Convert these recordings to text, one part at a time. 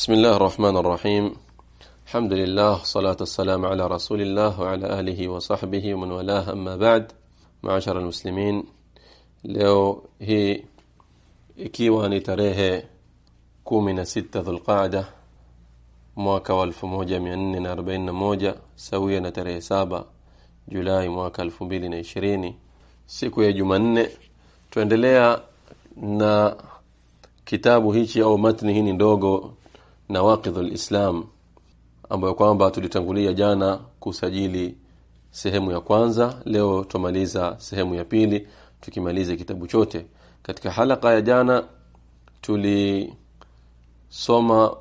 بسم الله الرحمن الرحيم الحمد لله صلاة السلام على رسول الله وعلى آله وصحبه ومن والاه أما بعد معاشر المسلمين لو هي إكيواني تريه كومنا ستة ذو القاعدة مواكا والف موجة مئنين أربعين موجة سوينا تريه سابا جولاي مواكا الف بيلين عشرين سيكو يجمان تواندليا نا كتابه هيك أو متنه هيني دوغو nawaqidhu lislam ambayo kwamba tulitangulia jana kusajili sehemu ya kwanza leo tumaliza sehemu ya pili tukimaliza kitabu chote. Katika halaka ya jana tulisoma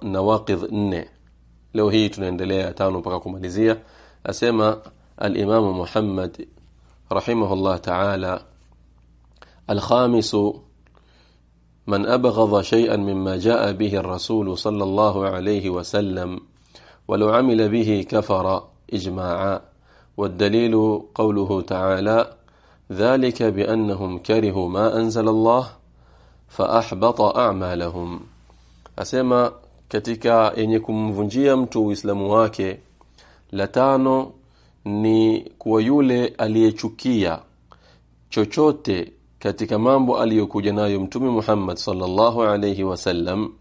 nawaqidh nne. Leo hii tunaendelea tano mpaka kumalizia. Asema al-imamu Muhammad rahimahullah ta'ala al-khamis من أبغض شيئا مما جاء به الرسول صلى الله عليه وسلم ولو عمل به كفر إجماعا. والدليل قوله تعالى ذلك بأنهم كرهوا ما أنزل الله فأحبط أعمالهم. أسمى katika yenye kumvunjia mtu uislamu wake la tano ni kuwa yule aliyechukia chochote katika mambo aliyokuja nayo mtume Muhammad sallallahu alayhi wasallam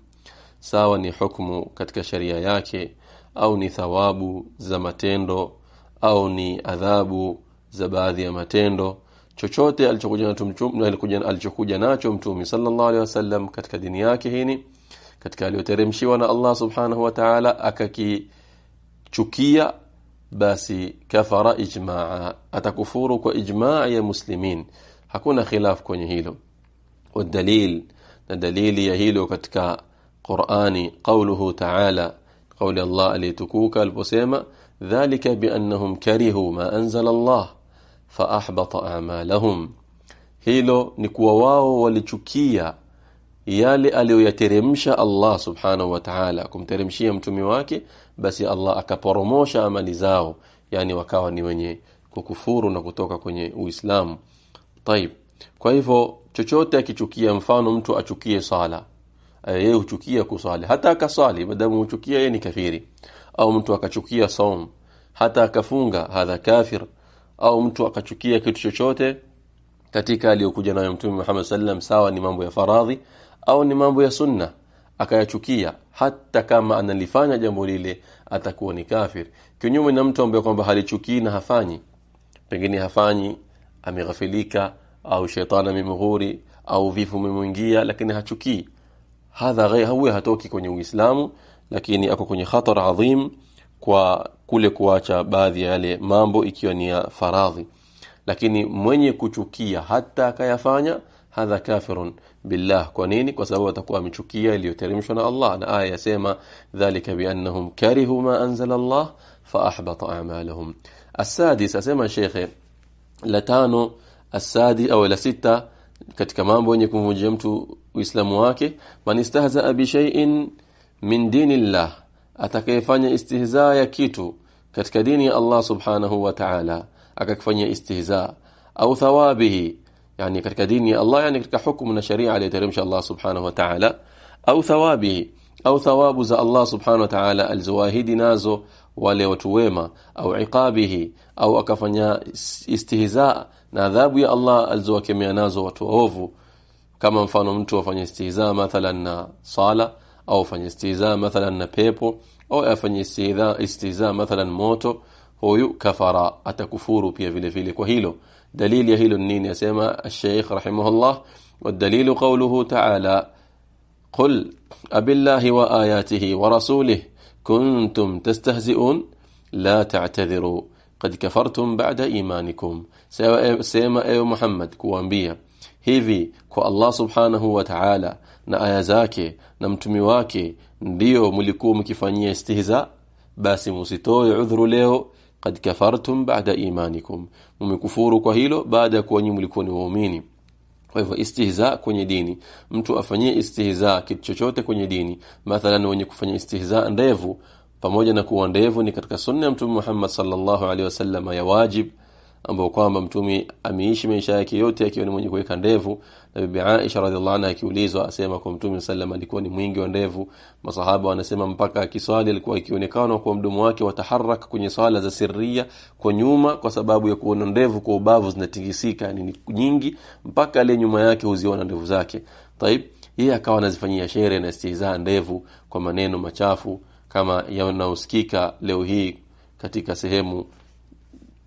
sawa ni hukumu katika sharia yake au ni thawabu za matendo au ni adhabu za baadhi ya matendo chochote alichokuja nacho alichokuja nacho mtume sallallahu alayhi wasallam katika dini yake hini katika aliyoteremshiwa na Allah subhanahu wa ta'ala akakichukia basi kafara ijmaa atakufuru kwa ijmaa ya muslimin hakuna khilaf kwenye hilo والدليل na dalili ya hilo katika Qur'ani qawluhu ta'ala qawli Allah alitukuka aliposema dhalika biannahum karihu ma anzala Allah fa ahbata a'malahum hilo ni kuwa wao walichukia yale aliyoyateremsha Allah subhanahu wa ta'ala kumteremshia mtume wake basi Allah akaporomosha amali zao yani wakawa ni wenye kukufuru na kutoka kwenye Uislamu Taib. Kwa hivyo chochote akichukia mfano mtu achukie sala. Yeye huchukia kusali. Hata akasali madamu huchukia yeye ni kafiri. Au mtu akachukia saum. Hata akafunga hadha kafir. Au mtu akachukia kitu chochote katika aliyokuja nayo Mtume Muhammad sallam sawa ni mambo ya faradhi au ni mambo ya sunna akayachukia hata kama analifanya jambo lile atakuwa ni kafir. Kinyume na mtu ambaye kwamba halichukii na hafanyi. Pengine hafanyi ameghafilika au shetani amemghuri au vifu vimemwingia lakini hachukii. Hadha huwa hatoki kwenye Uislamu lakini ako kwenye khatar adhim kwa kule kuacha baadhi ya yale mambo ikiwa ni ya faradhi. Lakini mwenye kuchukia hata akayafanya hadha kafirun billah. Kwa nini? Kwa sababu atakuwa amechukia iliyoteremshwa na Allah. Na aya yasema dhalika biannahum karihu ma anzala Allah fa ahbata a'malahum. Asadis asema shekhe la tano asadi au la sita katika mambo yenye kumvunjia mtu uislamu wake man istahza bi shay'in min dinillah atakayefanya istihza ya kitu katika dini ya Allah subhanahu wa ta'ala akakifanyia istihza au thawabihi yani katika dini ya Allah yani katika hukumu na sharia aliyoteremsha Allah subhanahu wa ta'ala au thawabihi au thawabu za Allah subhanahu wa ta'ala alzawahidi nazo wale watu wema au iqabihi au akafanya istihza na adhabu ya Allah alizowakemea nazo watu waovu kama mfano mtu afanye istihza mathalan na sala au afanye istihza mathalan na pepo au afanye istihza istihza mathalan moto huyu kafara atakufuru pia vile vile kwa hilo dalili ya hilo nini yasema رحمه الله والدليل قوله تعالى قل أبالله وآياته ورسوله كنتم تستهزئون لا تعتذروا قد كفرتم بعد إيمانكم سيما أيو محمد kuambia hivi kwa Allah subhanahu wa ta'ala na aya zake na mtumi wake ndio mlikuwa mkifanyia istihza basi msitoe udhuru leo qad kafartum ba'da imanikum mmekufuru kwa hilo baada ya kuwa nyinyi mlikuwa ni waumini kwa hivyo istihza kwenye dini. Mtu afanyie istihza kitu chochote kwenye dini. Mathalan wenye kufanya istihza ndevu pamoja na kuwa ndevu ni katika sunna ya mtume Muhammad sallallahu alaihi wasallam ya wajib ambao kwamba mtume ameishi maisha yake yote akiwa ni mwenye kuweka ndevu. Na bibi Aisha radhiallahu anha akiulizwa asema kwa mtume sallam alikuwa ni mwingi wa ndevu. Masahaba wanasema mpaka akiswali alikuwa akionekana kwa mdomo wake wataharaka kwenye swala za sirria kwa nyuma kwa sababu ya kuona ndevu kwa ubavu zinatingisika yani ni nyingi mpaka ile nyuma yake huziona ndevu zake. Taib yeye akawa anazifanyia shere na istihzaa ndevu kwa maneno machafu kama yanayosikika leo hii katika sehemu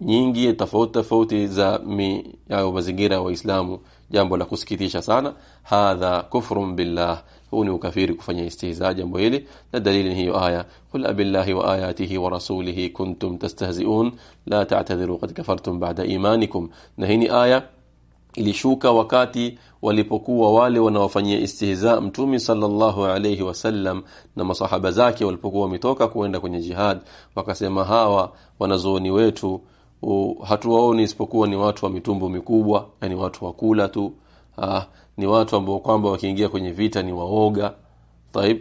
nyingi tofauti tofauti za mi, ya mazingira ya Waislamu jambo la kusikitisha sana. Hadha kufrun billah. Huu ni ukafiri kufanya istihza jambo hili. Na dalili ni hiyo aya. Qul abillahi wa ayatihi wa rasulihi kuntum tastahzi'un. La ta'tadhiru qad kafartum ba'da imanikum. Na hii ni aya ilishuka wakati walipokuwa wale wanaofanyia istihza mtume sallallahu alayhi wasallam na masahaba zake walipokuwa wametoka kuenda kwenye jihad. Wakasema hawa wanazuoni wetu hatuwaoni isipokuwa ni watu wa mitumbo mikubwa yani watu wa kula tu. Ah, ni watu ambao kwamba wakiingia kwenye vita ni waoga. Taib.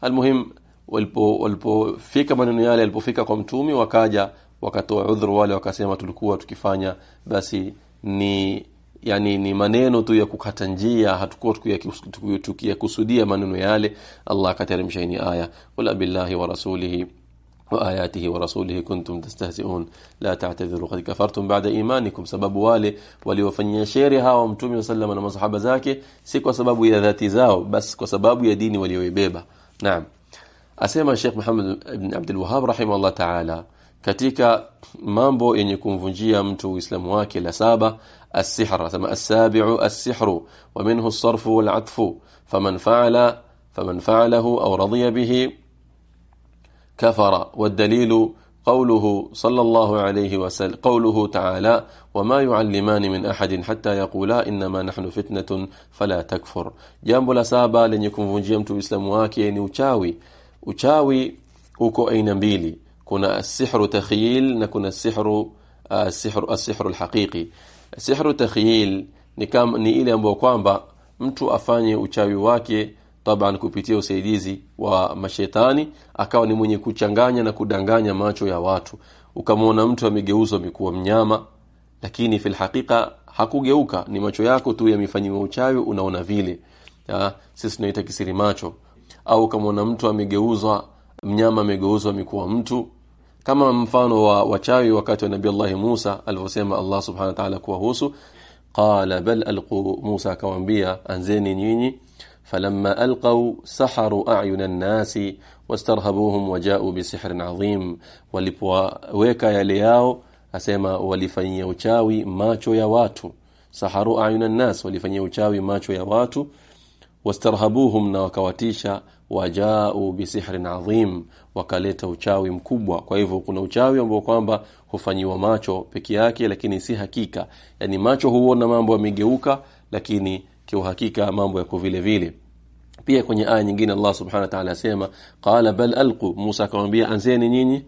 Almuhim walipo walipofika maneno yale alipofika kwa mtumi wakaja wakatoa udhuru wale wakasema tulikuwa tukifanya basi ni yani ni maneno tu ya kukata njia hatukuwa tukiyakusudia maneno yale. Allah akateremsha hii aya. Wala billahi wa rasulihi وآياته ورسوله كنتم تستهزئون. لا تعتذروا قد كفرتم بعد إيمانكم. سبب والي وليوفني شيرها ومتومي وسلم ومصحب ذاك سيك وسبب يا ذاتي زاو بس وسبب يديني وليويبيبا نعم. أسيما الشيخ محمد بن عبد الوهاب رحمه الله تعالى كتيك مامبو إن يكون فنجيا منتو إسلام واكي لسابة السحر أسمى السابع السحر ومنه الصرف والعطف. فمن فعل فمن فعله أو رضي به كفر والدليل قوله صلى الله عليه وسلم قوله تعالى وما يعلمان من أحد حتى يقولا إنما نحن فتنة فلا تكفر. جنب لسابة لن يكون فنجيمت إسلام واكي يعني أتاوي أتاوي أكو أين بيلي كنا السحر تخيل نكون السحر السحر السحر الحقيقي السحر تخيل نكام نيلي أمبو كوانبا mtu afanye uchawi wake taban kupitia usaidizi wa mashetani akawa ni mwenye kuchanganya na kudanganya macho ya watu. Ukamwona mtu amegeuzwa amekuwa mnyama lakini fil hakika hakugeuka. Ni macho yako tu yamefanyiwa uchawi unaona vile. Ya, sisi tunaita kisiri macho. Au ukamwona mtu amegeuzwa mnyama amegeuzwa amekuwa mtu. Kama mfano wa wachawi wakati wa nabii Allah Musa alivyosema Allah subhanahu wa ta'ala kuwahusu qala bal alqu Musa akamwambia anzeni nyinyi فلما ألقوا سحروا أعين الناس واسترهبوهم وجاءوا بسحر عظيم walipoweka yale yao asema walifanyia uchawi macho ya watu saharu ayuna nas walifanyia uchawi macho ya watu wastarhabuhum na wakawatisha wajau bisihrin adhim wakaleta uchawi mkubwa kwa hivyo kuna uchawi ambao kwamba hufanyiwa macho peke yake lakini si hakika yani macho huona mambo yamegeuka lakini kiuhakika mambo yako vile vile pia kwenye aya nyingine Allah subhanahu wa ta'ala asema qala bal alqu Musa akamwambia anzeni nyinyi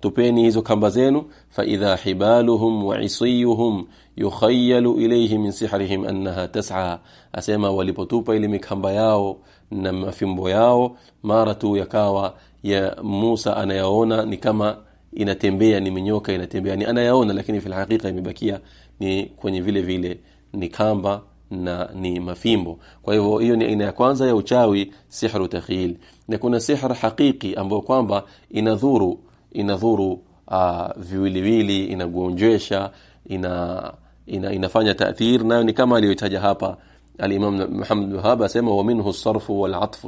tupeni hizo kamba zenu fa idha hibaluhum wa isiyuhum yukhayyalu ilayhi min sihrihim annaha tas'a asema walipotupa ile mikamba yao na mafimbo yao mara tu yakawa ya Musa anayaona ni kama inatembea ni minyoka inatembea ni anayaona lakini fil hakika imebakia ni kwenye vile vile ni kamba na ni mafimbo kwa hivyo hiyo ni aina ya kwanza ya uchawi sihru takhil na kuna sihr hakiki ambayo kwamba inadhuru inadhuru uh, viwiliwili inagonjesha ina, ina inafanya taathir nayo ni kama aliyotaja hapa al-Imam Muhammad bin Wahhab asema wa minhu as-sarf wal-'atf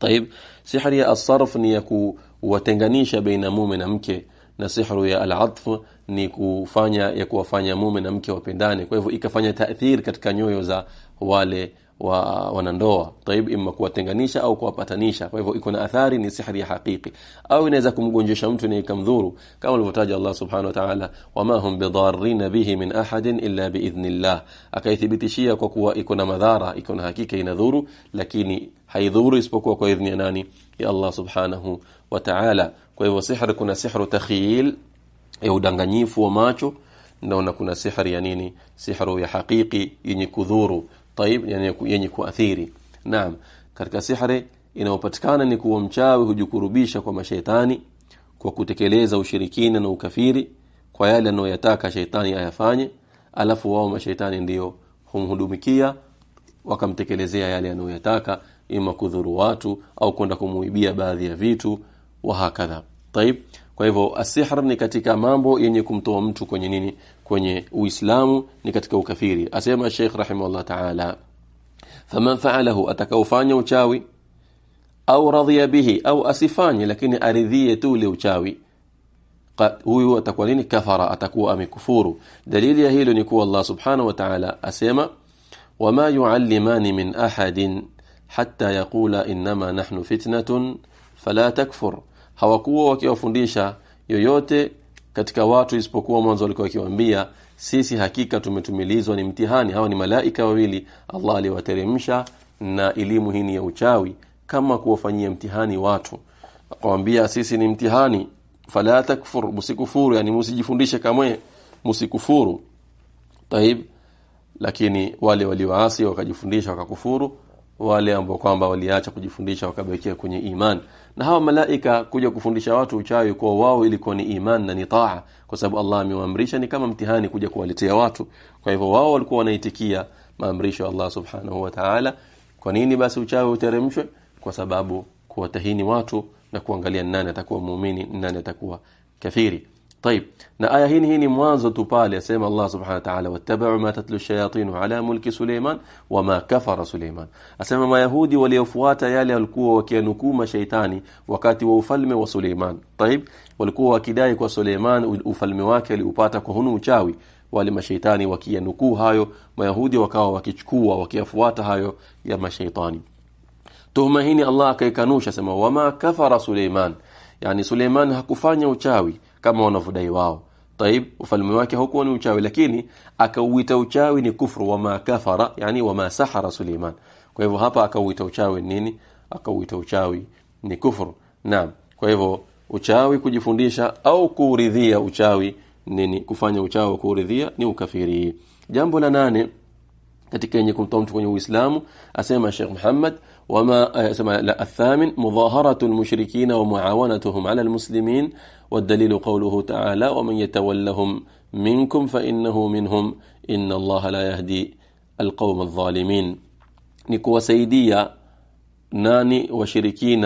طيب sihri ya as-sarf ni ya kuwatenganisha baina mume na mke na sihru ya al-atf ni kufanya ya kuwafanya mume na mke wapendane. Kwa hivyo ikafanya taathir katika nyoyo za wale wa wanandoa. Taib imma kuwatenganisha au kuwapatanisha. Kwa hivyo iko na athari ni sihri ya hakiki au inaweza kumgonjesha mtu na ikamdhuru. Kama alivyotaja Allah subhanahu wa ta'ala wama hum bidarrin bihi min ahadin illa biidhnillah akaithibitishia kwa kuwa iko na madhara iko na hakika inadhuru lakini haidhuru isipokuwa kwa idhni ya nani? Ya Allah subhanahu wa ta'ala kwa hivyo sihri kuna sihru takhil ya udanganyifu wa macho naona kuna sihri ya nini? Sihru ya hakiki yenye kudhuru taib yani yenye kuathiri. Naam katika sihri inayopatikana ni kuwa mchawi hujukurubisha kwa mashaitani kwa kutekeleza ushirikina na ukafiri kwa yale anayotaka shaitani ayafanye alafu wao mashaitani ndiyo humhudumikia wakamtekelezea yale anayoyataka ima kudhuru watu au kwenda kumuibia baadhi ya vitu wa hakadha. Taib kwa hivyo asihr ni katika mambo yenye kumtoa mtu kwenye nini? Kwenye uislamu ni katika ukafiri. Asema Sheikh rahimahullah ta'ala faman fa'alahu atakaufanya uchawi au radhiya bihi au asifanye lakini aridhie tu ule uchawi huyu atakuwa nini? Kafara atakuwa amekufuru. Dalili ya hilo ni kuwa Allah subhanahu wa ta'ala asema wama yuallimani min ahadin hatta yaqula inma nahnu fitnatun fala takfur hawakuwa wakiwafundisha yoyote katika watu isipokuwa mwanzo walikuwa wakiwaambia sisi hakika tumetumilizwa ni mtihani. Hawa ni malaika wawili Allah aliwateremsha na elimu hii ni ya uchawi kama kuwafanyia mtihani watu. Akamwambia sisi ni mtihani fala takfur musikufuru yani musijifundishe kamwe musikufuru taib lakini wale walioasi wakajifundisha wakakufuru wale ambao kwamba waliacha kujifundisha wakabakia kwenye iman. Na hawa malaika kuja kufundisha watu uchawi kwa wao ilikuwa ni iman na ni taa kwa sababu Allah amewaamrisha ni kama mtihani kuja kuwaletea watu. Kwa hivyo wao walikuwa wanaitikia maamrisho ya Allah subhanahu wa ta'ala. Kwa nini basi uchawi uteremshwe? Kwa sababu kuwatahini watu na kuangalia nani atakuwa muumini nani atakuwa kafiri طيب نآية هين هين موازة تبال يسمى الله سبحانه وتعالى واتبعوا ما تتلو الشياطين على ملك سليمان وما كفر سليمان. أسمى ما يهودي وليفوات يالي الكوة وكي نكوم شيطاني وكاتب وفلم وسليمان. طيب والكوة كدايك وسليمان وفلم واكي لأباتك هنو مشاوي ولما شيطاني وكي نكو هايو ما يهودي وكاوا وكي تشكوا وكي أفوات هايو يما شيطاني. تهم هيني الله كي كانوش أسمى وما كفر سليمان. يعني سليمان هكفاني وشاوي kama wanavyodai wao طيب ufalme wake haukuwa ni uchawi lakini akauita uchawi ni kufru wama kafara yani wama sahara Suleiman kwa hivyo hapa akauita uchawi nini akauita uchawi ni kufru naam kwa hivyo uchawi kujifundisha au kuuridhia uchawi nini kufanya uchawi kuuridhia ni ukafiri jambo la nane katika yenye kumtoa mtu kwenye Uislamu asema Sheikh Muhammad wama asema la athamin mudaharatu almushrikin wa muawanatuhum ala almuslimin والدليل قوله تعالى ومن يتولهم منكم فإنه منهم إن الله لا يهدي القوم الظالمين. نكوى سيدية ناني وشركين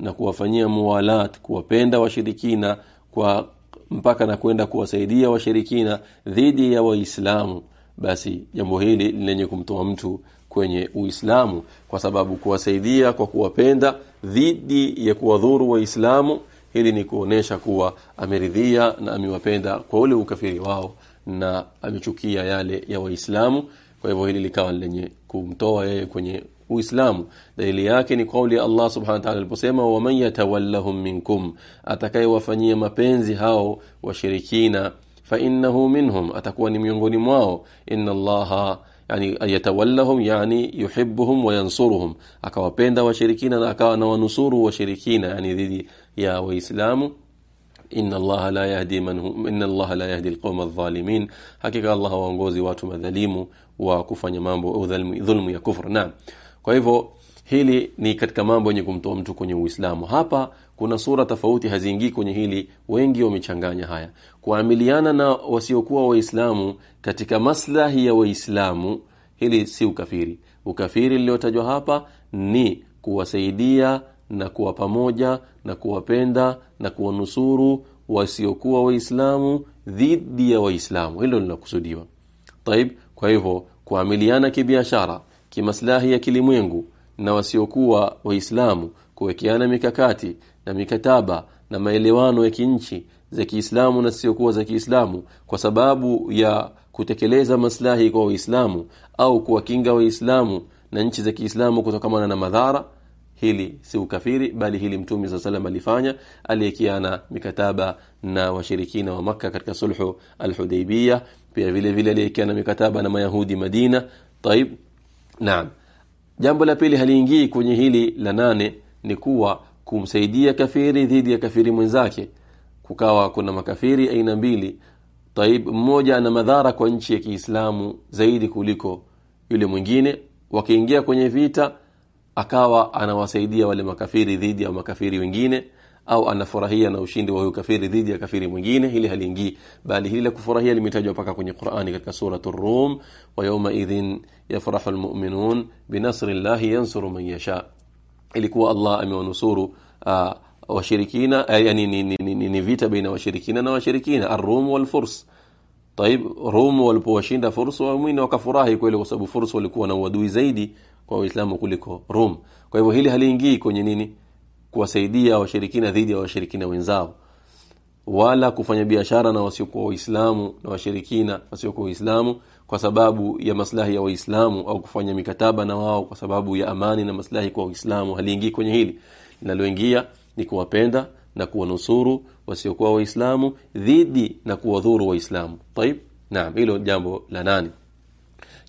نكوى فنيا موالات كوى بيندا وشركين كوى مباكا نكويندا كوى سيدية وشركين ذيدية وإسلام basi jambo hili lenye kumtoa mtu kwenye uislamu. Kwa sababu kuwasaidia kwa kuwapenda dhidi ya kuwadhuru waislamu hili ni kuonesha kuwa ameridhia na amewapenda kwa ule ukafiri wao na amechukia yale ya waislamu. Kwa hivyo hili likawa lenye kumtoa yeye kwenye Uislamu. Dalili yake ni kauli ya Allah subhanahu wa ta'ala aliposema waman yatawallahum minkum atakayewafanyia mapenzi hao washirikina fa innahu minhum atakuwa ni miongoni mwao. Inna allaha yani yatawallahum yani yuhibbuhum wa yansuruhum akawapenda washirikina na akawa na wanusuru washirikina yani dhidi ya waislamu inna allaha la yahdi man hum inna allaha la yahdi alqawma adh-dhalimin hakika allah waongozi watu madhalimu wa kufanya mambo dhulmu ya kufur naam kwa hivyo hili ni katika mambo yenye kumtoa mtu kwenye Uislamu. Hapa kuna sura tofauti haziingii kwenye hili, wengi wamechanganya haya. Kuamiliana na wasiokuwa Waislamu katika maslahi ya Waislamu, hili si ukafiri. Ukafiri liliotajwa hapa ni kuwasaidia na kuwa pamoja na kuwapenda na kuwanusuru wasiokuwa Waislamu dhidi ya Waislamu, hilo linakusudiwa. Taib, kwa hivyo kuamiliana kibiashara, kimaslahi ya kilimwengu na wasiokuwa waislamu kuwekeana mikakati na mikataba na maelewano ya kinchi za Kiislamu na siokuwa za Kiislamu kwa sababu ya kutekeleza maslahi kwa waislamu au kuwakinga waislamu na nchi za Kiislamu kutokana na madhara hili si ukafiri bali hili mtume sa salam alifanya aliyekiana mikataba na washirikina wa maka katika sulhu al-Hudaybiyah pia vile vile aliyekiana mikataba na mayahudi Madina taib. Naam Jambo la pili haliingii kwenye hili la nane ni kuwa kumsaidia kafiri dhidi ya kafiri mwenzake. Kukawa kuna makafiri aina mbili. Taib mmoja ana madhara kwa nchi ya Kiislamu zaidi kuliko yule mwingine. Wakiingia kwenye vita akawa anawasaidia wale makafiri dhidi ya makafiri wengine au anafurahia na ushindi wa huyo kafiri dhidi ya kafiri mwingine, hili haliingii, bali hili la kufurahia limetajwa paka kwenye Qur'ani katika sura Ar-Rum wa yawma idhin yafrahu almu'minun binasri llahi yansuru man yasha, ilikuwa Allah amewanusuru uh, washirikina, eh, yani ni ni, ni, ni vita baina washirikina na washirikina, ar-Rum wal-Furs. Taib, Rum walipowashinda Furs waumini wakafurahi kweli, kwa sababu Furs walikuwa na uadui zaidi kwa Uislamu kuliko Rum. Kwa hivyo hili haliingii kwenye nini kuwasaidia washirikina dhidi ya washirikina wenzao wala kufanya biashara na wasiokuwa waislamu na washirikina wasiokuwa waislamu kwa sababu ya maslahi ya waislamu au kufanya mikataba na wao kwa sababu ya amani na maslahi kwa waislamu haliingii kwenye hili. Linaloingia ni kuwapenda na kuwanusuru wasiokuwa waislamu dhidi na kuwadhuru waislamu. Taib naam hilo jambo la nani?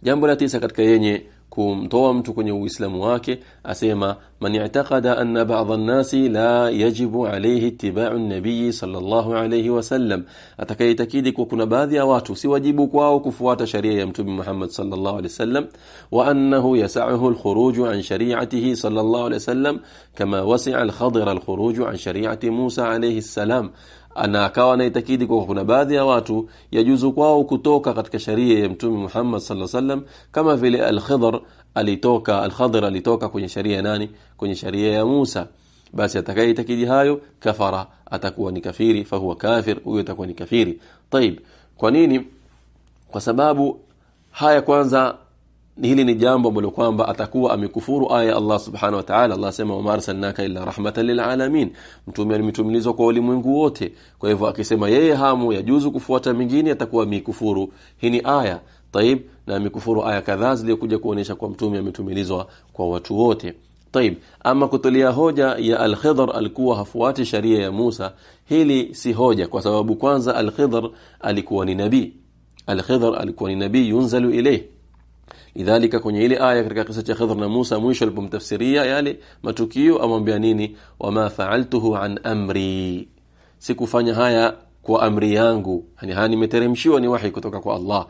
Jambo la tisa katika yenye kumtoa mtu kwenye uislamu wake asema man i'taqada anna ba'd an-nasi la yajibu alayhi ittiba'u an-nabiy sallallahu alayhi wasallam atakayetakidi kwa kuna baadhi ya watu si wajibu kwao kufuata sharia ya mtume Muhammad sallallahu alayhi wasallam wa annahu yas'uhu al-khuruj an shari'atihi sallallahu alayhi wasallam kama wasi'a al-Khadir al-khuruj an shari'ati Musa alayhi salam ana akawa anaitakidi kwa kuna baadhi ya watu yajuzu kwao kutoka katika sharia ya mtume Muhammad sallallahu alaihi wasallam kama vile al-Khidr alitoka al-Khadir alitoka kwenye sharia nani kwenye sharia ya Musa basi atakayeitakidi hayo kafara atakuwa ni kafiri fahuwa kafir huyo atakuwa ni kafiri طيب kwa nini kwa sababu haya kwanza hili ni jambo ambalo kwamba atakuwa amekufuru aya ya Allah subhanahu wa ta'ala. Allah sema wa marsalnaka illa rahmatan lil alamin. Mtume alimetumilizwa kwa ulimwengu wote. Kwa hivyo akisema yeye hamu ya juzu kufuata mingine atakuwa mikufuru hii ni aya. Taib na mikufuru aya kadhaa zilizokuja kuonesha kwa mtume ametumilizwa kwa watu wote. Taib, ama kutolea hoja ya Al-Khidr alikuwa hafuati sharia ya Musa, hili si hoja kwa sababu kwanza Al-Khidr alikuwa ni nabii. Al-Khidr alikuwa ni nabii yunzalu ilayhi lidhalika kwenye ile aya katika kisa cha Khidr na Musa mwisho alipomtafsiria yale matukio amwambia nini? Wama fa'altuhu an amri. Sikufanya haya kwa amri yangu. Yani haya nimeteremshiwa ni wahi kutoka kwa Allah.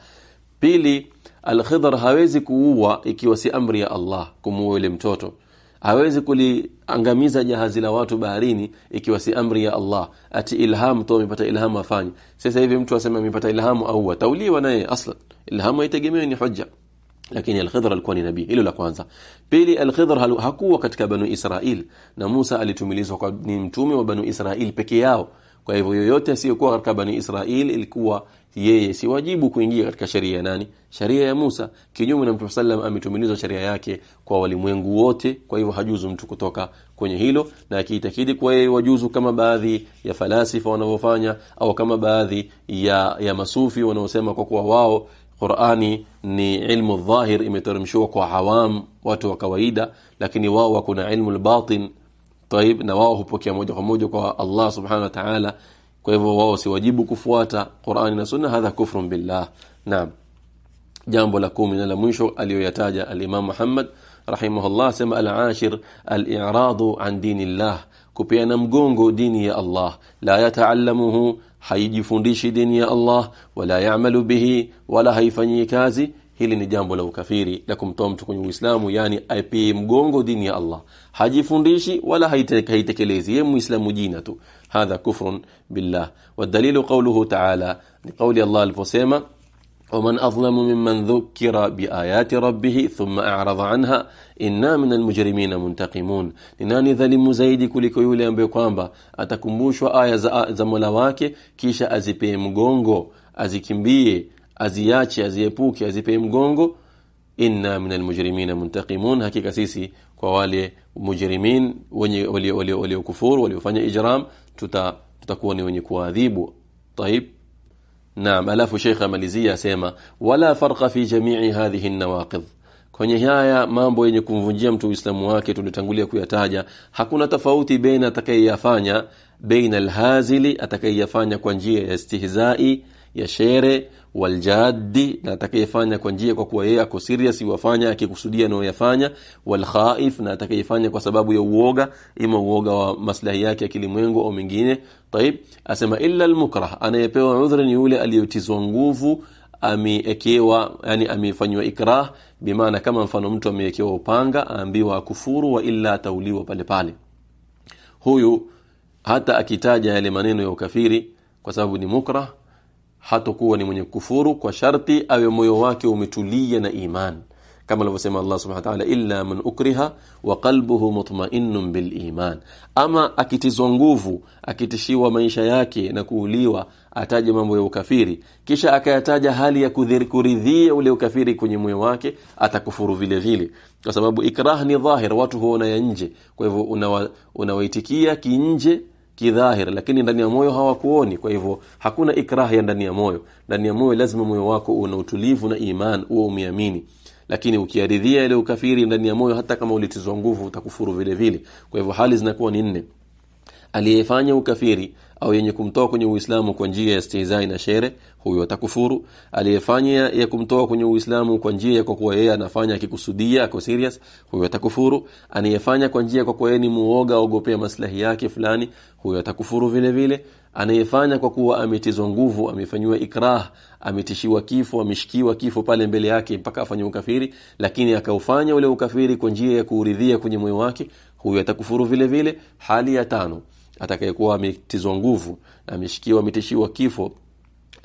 Pili al-Khidr hawezi kuua ikiwa si amri ya Allah kumuua yule mtoto. Hawezi kuliangamiza jahazi la watu baharini ikiwa si amri ya Allah. Ati ilham tu amepata ilhamu afanye. Sasa hivi mtu asema amepata ilhamu au atauliwa naye aslan. Ilhamu haitegemewi ni hujja lakini al-Khidr alikuwa ni nabii. Hilo la kwanza. Pili al-Khidr hakuwa katika banu Israil. Na Musa alitumilizwa kwa ni mtume wa banu Israil peke yao. Kwa hivyo yoyote asiyokuwa katika Banu Israil ilikuwa yeye. Si wajibu kuingia katika sheria ya nani? Sheria ya Musa. Kinyume na Mtume sallam ametumilizwa sheria yake kwa walimwengu wote. Kwa hivyo hajuzu mtu kutoka kwenye hilo. Na akiitakidi kwa yeye wajuzu kama baadhi ya falasifa wanavyofanya au kama baadhi ya ya masufi wanaosema kwa kuwa wao Qur'ani ni ilmu dhahir imeteremshwa kwa awam watu wa kawaida lakini wao wako na ilmu al-batin طيب na wao hupokea moja kwa moja kwa Allah subhanahu wa ta'ala kwa hivyo wao si wajibu kufuata Qur'ani na Sunna hadha kufrun billah naam jambo la kumi na la mwisho aliyoyataja al-Imam Muhammad rahimahullah sema al-ashir al-i'radu an dinillah kupeana mgongo dini ya Allah la yataallamuhu haijifundishi dini ya Allah wala yaamalu bihi wala haifanyii kazi hili ni jambo la ukafiri la kumtoa mtu kwenye Uislamu yani aipie mgongo dini ya Allah. Hajifundishi wala haitekelezi yeye muislamu jina tu. Hadha kufrun billah. Wadalilu qawluhu ta'ala ni qawli Allah aliposema ومن أظلم ممن ذكر بآيات ربه ثم أعرض عنها إنا من المجرمين منتقمون. لناني ذلي مزايدي كل كيولي أمبيو كوامبا أتكمبوش وآية زمولاواك كيشا أزيبي مغونغو أزي كمبيي أزياتي أزيبوكي أزيبي مغونغو إنا من المجرمين منتقمون. هكي كسيسي كوالي مجرمين ولي ولي ولي, ولي كفور ولي وفني إجرام تتكوني ونكواذيبو طيب. Naam, alafu Sheikh amalizia asema wala farqa fi jami'i hadhihi nawaqidh. Kwenye haya mambo yenye kumvunjia mtu Uislamu wake tulitangulia kuyataja, hakuna tofauti baina atakayeyafanya baina alhazili atakayeyafanya kwa njia ya istihzai ya shere waljaddi na atakayefanya kwa njia kwa kuwa yeye ako serious yafanya akikusudia na yafanya walkhaif na atakayefanya kwa sababu ya uoga ima uoga wa maslahi yake ya kilimwengu au mengine. Taib asema illa almukrah anayepewa udhri ni yule aliyotizwa nguvu ameekewa yani amefanywa ikrah bimaana kama mfano mtu ameekewa upanga aambiwa kufuru wa illa tauliwa pale pale. Huyu hata akitaja yale maneno ya ukafiri kwa sababu ni mukrah hatakuwa ni mwenye kufuru kwa sharti awe moyo wake umetulia na iman. Kama alivyosema Allah subhanahu wa ta'ala illa man ukriha wa qalbuhu mutma'innun bil iman. Ama akitizwa nguvu akitishiwa maisha yake na kuuliwa ataje mambo ya ukafiri. Kisha akayataja hali ya kuridhia ule ukafiri kwenye moyo wake atakufuru vile vile. Kwa sababu ikrah ni dhahir watu huona ya nje. Kwa hivyo unawaitikia una kinje kidhahir lakini ndani ya moyo hawakuoni. Kwa hivyo hakuna ikrah ya ndani ya moyo. Ndani ya moyo lazima moyo wako una utulivu na iman uwe umeamini. Lakini ukiaridhia ile ukafiri ndani ya moyo hata kama ulitizwa nguvu utakufuru vile vile. Kwa hivyo hali zinakuwa ni nne aliyefanya ukafiri au yenye kumtoa kwenye Uislamu kwa njia ya istihzai na shere huyo atakufuru. Aliyefanya ya kumtoa kwenye Uislamu kwa njia kwa kuwa yeye anafanya akikusudia ako serious huyo atakufuru. Anayefanya kwa njia kwa kuwa yeye ni muoga ogopea maslahi yake fulani huyo atakufuru vile vile. Anayefanya kwa kuwa ametizwa nguvu amefanywa ikrah ametishiwa kifo ameshikiwa kifo pale mbele yake mpaka afanye ukafiri lakini akaufanya ule ukafiri kwa njia ya kuuridhia kwenye moyo wake huyo atakufuru vile vile. Hali ya tano atakayekuwa ametizwa nguvu ameshikiwa ametishiwa kifo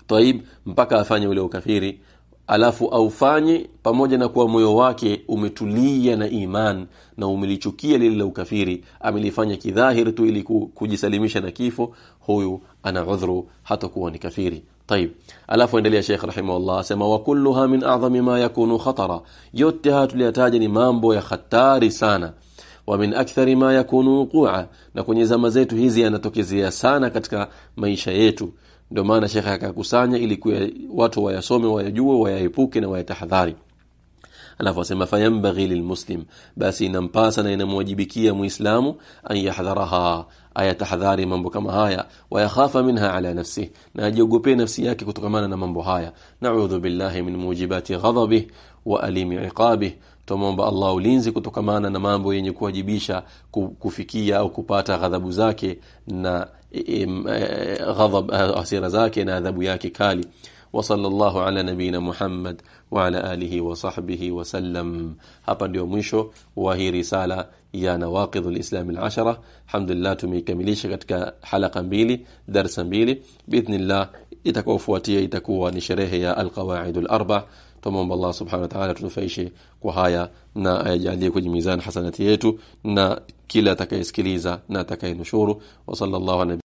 taib mpaka afanye ule ukafiri alafu aufanye pamoja na kuwa moyo wake umetulia na iman na umelichukia lile la ukafiri amelifanya kidhahiri tu ili kujisalimisha na kifo huyu ana udhuru hatakuwa ni kafiri طيب alafu endelea Sheikh rahimahullah sema wa kulluha min a'zami ma yakunu khatara yote haya tuliyataja ni mambo ya hatari sana wa min akthari ma yakunu wuqua na kwenye zama zetu hizi yanatokezea sana katika maisha yetu. Ndio maana shekhe akakusanya ili watu wayasome wayajue wayaepuke na wayatahadhari alafu asema fayambaghi lilmuslim. Basi inampasa na inamwajibikia muislamu an yahdharaha ayatahadhari mambo kama haya wayakhafa minha ala nafsi na ajiogope nafsi yake kutokamana na mambo haya. Na'udhu billahi min mujibati ghadabih wa alimi iqabih tumomba Allah ulinzi kutokamana na mambo yenye kuwajibisha kufikia au kupata ghadhabu zake na ghadhab hasira zake na adhabu yake kali وصلى الله على نبينا محمد وعلى آله وصحبه وسلم hapa ndio mwisho wa hii risala ya nawaqidh alislam alashara alhamdulillah tumeikamilisha katika halaka mbili darasa mbili biidhnillah itakaofuatia itakuwa ni sherehe ya alqawaid alarba tumomba Allah subhanahu wa ta'ala tunufaishe kwa haya na ayajalie kwenye mizani hasanati yetu na kila atakayesikiliza na atakayenushuru wa sallallahu